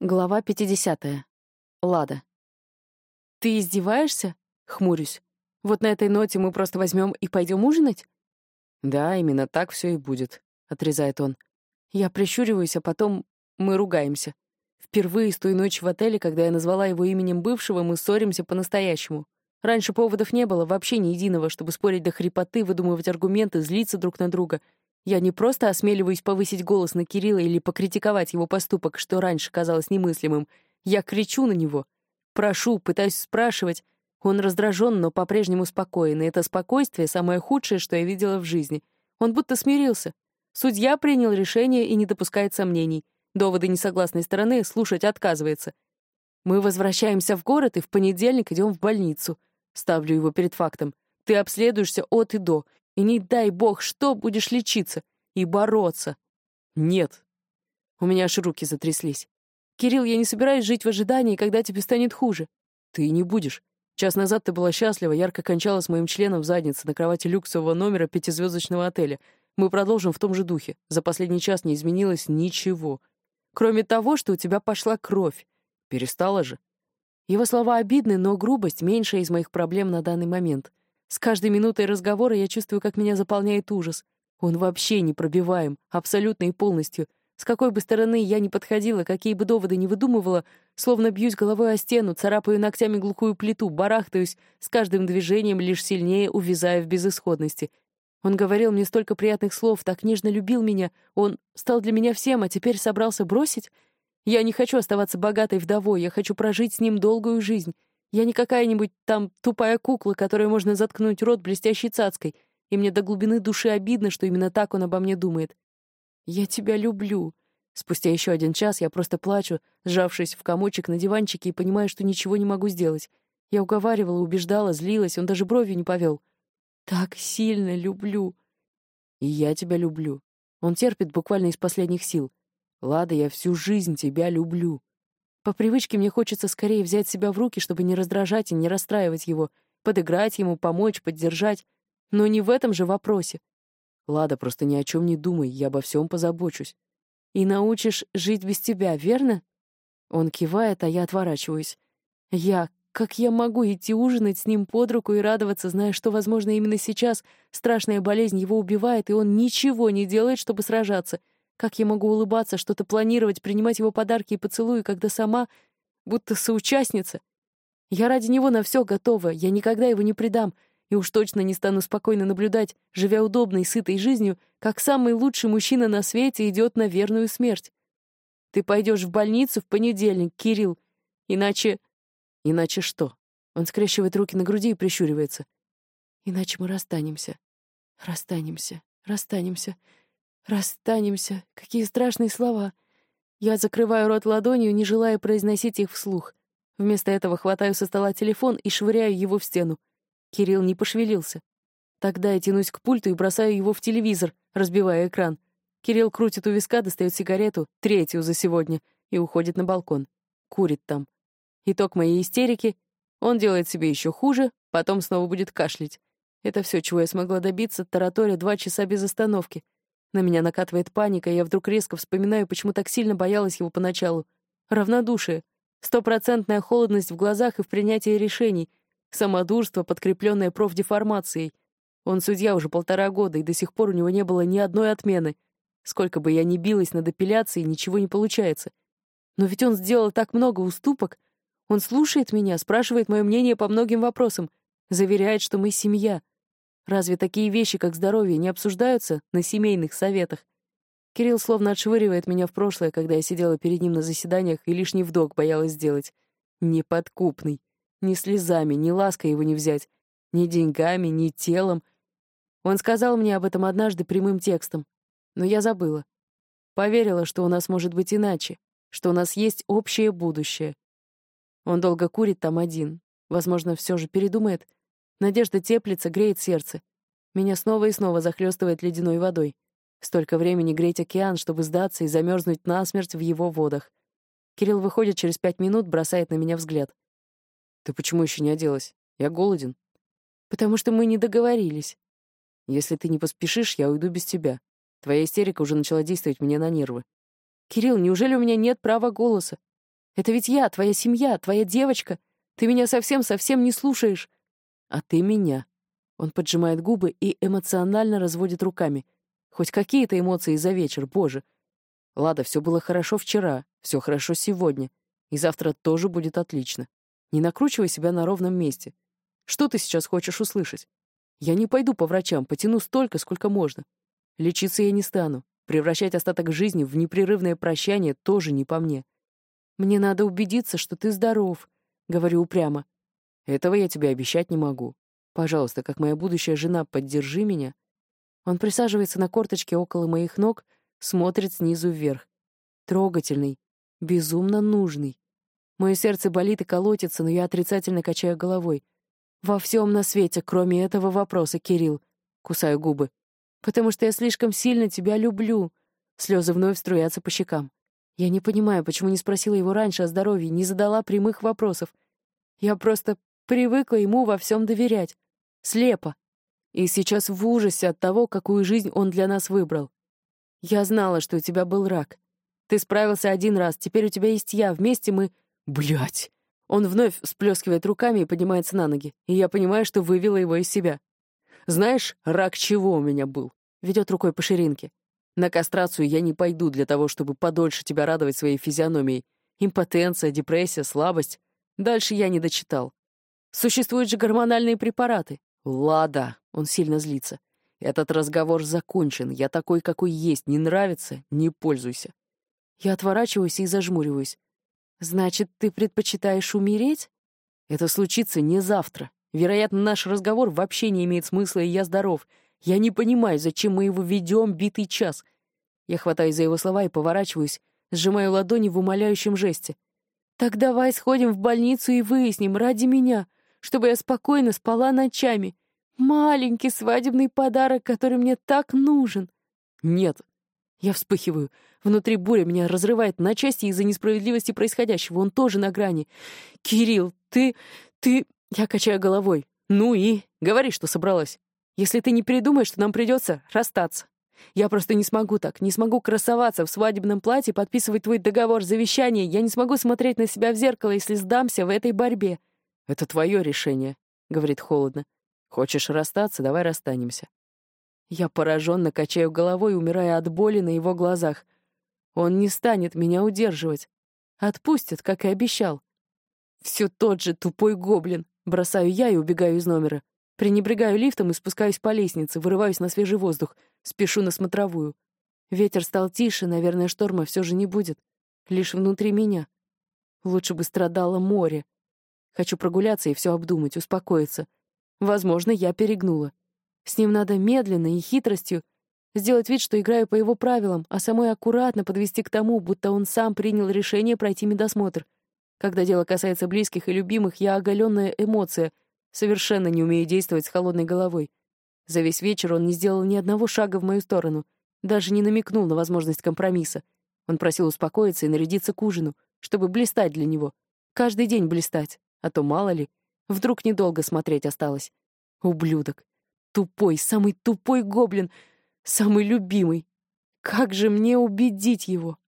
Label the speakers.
Speaker 1: Глава 50. Лада. «Ты издеваешься?» — хмурюсь. «Вот на этой ноте мы просто возьмем и пойдем ужинать?»
Speaker 2: «Да, именно так все и будет», — отрезает он.
Speaker 1: Я прищуриваюсь, а потом мы ругаемся. Впервые с той ночи в отеле, когда я назвала его именем бывшего, мы ссоримся по-настоящему. Раньше поводов не было, вообще ни единого, чтобы спорить до хрипоты, выдумывать аргументы, злиться друг на друга — я не просто осмеливаюсь повысить голос на Кирилла или покритиковать его поступок, что раньше казалось немыслимым. Я кричу на него. Прошу, пытаюсь спрашивать. Он раздражен, но по-прежнему спокоен, и это спокойствие — самое худшее, что я видела в жизни. Он будто смирился. Судья принял решение и не допускает сомнений. Доводы несогласной стороны слушать отказывается. Мы возвращаемся в город и в понедельник идем в больницу. Ставлю его перед фактом. Ты обследуешься от и до, и не дай бог, что будешь лечиться и бороться.
Speaker 2: Нет.
Speaker 1: У меня аж руки затряслись. Кирилл, я не собираюсь жить в ожидании, когда тебе станет хуже.
Speaker 2: Ты не будешь. Час назад ты была счастлива, ярко кончала с моим членом в заднице на кровати люксового номера пятизвездочного отеля. Мы продолжим в том же духе. За последний час не изменилось ничего. Кроме того, что у тебя пошла кровь. Перестала же. Его слова обидны, но грубость — меньшая из моих проблем на данный момент. С каждой минутой разговора я чувствую, как меня заполняет ужас. Он вообще не пробиваем, абсолютно и полностью. С какой бы стороны я ни подходила, какие бы доводы ни выдумывала, словно бьюсь головой о стену, царапаю ногтями глухую плиту, барахтаюсь, с каждым движением лишь сильнее увязая в безысходности. Он говорил мне столько приятных слов, так нежно любил меня, он стал для меня всем, а теперь собрался бросить? Я не хочу оставаться богатой вдовой, я хочу прожить с ним долгую жизнь. Я не какая-нибудь там тупая кукла, которой можно заткнуть рот блестящей цацкой, и мне до глубины души обидно, что именно так он обо мне думает. «Я тебя люблю». Спустя еще один час я просто плачу, сжавшись в комочек на диванчике и понимаю, что ничего не могу сделать. Я уговаривала, убеждала, злилась, он даже бровью не повел. «Так сильно люблю». «И я тебя люблю». Он терпит буквально из последних сил. «Лада, я всю жизнь тебя люблю».
Speaker 1: По привычке мне хочется скорее взять себя в руки, чтобы не раздражать и не расстраивать его, подыграть ему, помочь, поддержать. Но не в этом же вопросе.
Speaker 2: Лада, просто ни о чем не думай, я обо всем позабочусь.
Speaker 1: И научишь жить без тебя, верно? Он кивает, а я отворачиваюсь. Я, как я могу идти ужинать с ним под руку и радоваться, зная, что, возможно, именно сейчас страшная болезнь его убивает, и он ничего не делает, чтобы сражаться — как я могу улыбаться, что-то планировать, принимать его подарки и поцелуи, когда сама будто соучастница? Я ради него на все готова, я никогда его не предам, и уж точно не стану спокойно наблюдать, живя удобной, сытой жизнью, как самый лучший мужчина на свете идет на верную смерть. Ты пойдешь в больницу в понедельник, Кирилл, иначе...
Speaker 2: Иначе что? Он скрещивает руки на груди и прищуривается.
Speaker 1: Иначе мы расстанемся. Расстанемся, расстанемся. Расстанемся. Какие страшные слова. Я закрываю рот ладонью, не желая произносить их вслух. Вместо этого хватаю со стола телефон и швыряю его в стену. Кирилл не пошевелился. Тогда я тянусь к пульту и бросаю его в телевизор, разбивая экран. Кирилл крутит у виска, достает сигарету, третью за сегодня, и уходит на балкон. Курит там. Итог моей истерики — он делает себе еще хуже, потом снова будет кашлять. Это все, чего я смогла добиться, тараторя два часа без остановки — на меня накатывает паника, и я вдруг резко вспоминаю, почему так сильно боялась его поначалу. Равнодушие, стопроцентная холодность в глазах и в принятии решений, самодурство, подкрепленное профдеформацией. Он судья уже полтора года, и до сих пор у него не было ни одной отмены. Сколько бы я ни билась над апелляцией, ничего не получается. Но ведь он сделал так много уступок. Он слушает меня, спрашивает мое мнение по многим вопросам, заверяет, что мы семья — Разве такие вещи, как здоровье, не обсуждаются на семейных советах? Кирилл словно отшвыривает меня в прошлое, когда я сидела перед ним на заседаниях и лишний вдох боялась сделать. Неподкупный. Ни слезами, ни лаской его не взять. Ни деньгами, ни телом. Он сказал мне об этом однажды прямым текстом. Но я забыла. Поверила, что у нас может быть иначе, что у нас есть общее будущее. Он долго курит там один. Возможно, все же передумает — Надежда теплится, греет сердце. Меня снова и снова захлестывает ледяной водой. Столько времени греть океан, чтобы сдаться и замерзнуть насмерть в его водах. Кирилл выходит через пять минут, бросает на меня взгляд.
Speaker 2: «Ты почему еще не оделась? Я голоден».
Speaker 1: «Потому что мы не договорились».
Speaker 2: «Если ты не поспешишь, я уйду без тебя. Твоя истерика уже начала действовать мне на нервы».
Speaker 1: «Кирилл, неужели у меня нет права голоса? Это ведь я, твоя семья, твоя девочка. Ты меня совсем-совсем не слушаешь.
Speaker 2: А ты меня. Он поджимает губы и эмоционально разводит руками. Хоть какие-то эмоции за вечер, боже. Лада, все было хорошо вчера, все хорошо сегодня. И завтра тоже будет отлично. Не накручивай себя на ровном месте. Что ты сейчас хочешь услышать? Я не пойду по врачам, потяну столько, сколько можно. Лечиться я не стану. Превращать остаток жизни в непрерывное прощание тоже не по мне.
Speaker 1: Мне надо убедиться, что ты здоров, — говорю упрямо.
Speaker 2: Этого я тебе обещать не могу. Пожалуйста, как моя будущая жена, поддержи меня.
Speaker 1: Он присаживается на корточке около моих ног, смотрит снизу вверх. Трогательный, безумно нужный. Мое сердце болит и колотится, но я отрицательно качаю головой. Во всем на свете, кроме этого вопроса, Кирилл. Кусаю губы. Потому что я слишком сильно тебя люблю. Слезы вновь струятся по щекам. Я не понимаю, почему не спросила его раньше о здоровье, не задала прямых вопросов. Я просто привыкла ему во всем доверять. Слепо. И сейчас в ужасе от того, какую жизнь он для нас выбрал. Я знала, что у тебя был рак. Ты справился один раз, теперь у тебя есть я. Вместе мы...
Speaker 2: Блять!
Speaker 1: Он вновь всплескивает руками и поднимается на ноги, и я понимаю, что вывела его из себя.
Speaker 2: Знаешь, рак чего у меня был?
Speaker 1: Ведет рукой по ширинке.
Speaker 2: На кастрацию я не пойду для того, чтобы подольше тебя радовать своей физиономией. Импотенция, депрессия, слабость. Дальше я не дочитал.
Speaker 1: Существуют же гормональные препараты.
Speaker 2: Лада, он сильно злится. Этот разговор закончен. Я такой, какой есть. Не нравится — не пользуйся.
Speaker 1: Я отворачиваюсь и зажмуриваюсь. Значит, ты предпочитаешь умереть?
Speaker 2: Это случится не завтра. Вероятно, наш разговор вообще не имеет смысла, и я здоров. Я не понимаю, зачем мы его ведем битый час.
Speaker 1: Я хватаюсь за его слова и поворачиваюсь, сжимаю ладони в умоляющем жесте. Так давай сходим в больницу и выясним ради меня, чтобы я спокойно спала ночами. Маленький свадебный подарок, который мне так нужен.
Speaker 2: Нет.
Speaker 1: Я вспыхиваю. Внутри буря меня разрывает на части из-за несправедливости происходящего. Он тоже на грани. «Кирилл, ты... ты...» Я качаю головой. «Ну и? Говори, что собралась. Если ты не передумаешь, то нам придется расстаться. Я просто не смогу так, не смогу красоваться в свадебном платье, подписывать твой договор завещания. Я не смогу смотреть на себя в зеркало, если сдамся в этой борьбе».
Speaker 2: «Это твое решение», — говорит холодно. «Хочешь расстаться? Давай расстанемся».
Speaker 1: Я пораженно качаю головой, умирая от боли на его глазах. Он не станет меня удерживать. Отпустит, как и обещал. Все тот же тупой гоблин. Бросаю я и убегаю из номера. Пренебрегаю лифтом и спускаюсь по лестнице, вырываюсь на свежий воздух, спешу на смотровую. Ветер стал тише, наверное, шторма все же не будет. Лишь внутри меня. Лучше бы страдало море. Хочу прогуляться и все обдумать, успокоиться. Возможно, я перегнула. С ним надо медленно и хитростью сделать вид, что играю по его правилам, а самой аккуратно подвести к тому, будто он сам принял решение пройти медосмотр. Когда дело касается близких и любимых, я оголенная эмоция, совершенно не умею действовать с холодной головой. За весь вечер он не сделал ни одного шага в мою сторону, даже не намекнул на возможность компромисса. Он просил успокоиться и нарядиться к ужину, чтобы блистать для него. Каждый день блистать, а то мало ли. Вдруг недолго смотреть осталось. Ублюдок. Тупой, самый тупой гоблин. Самый любимый. Как же мне убедить его?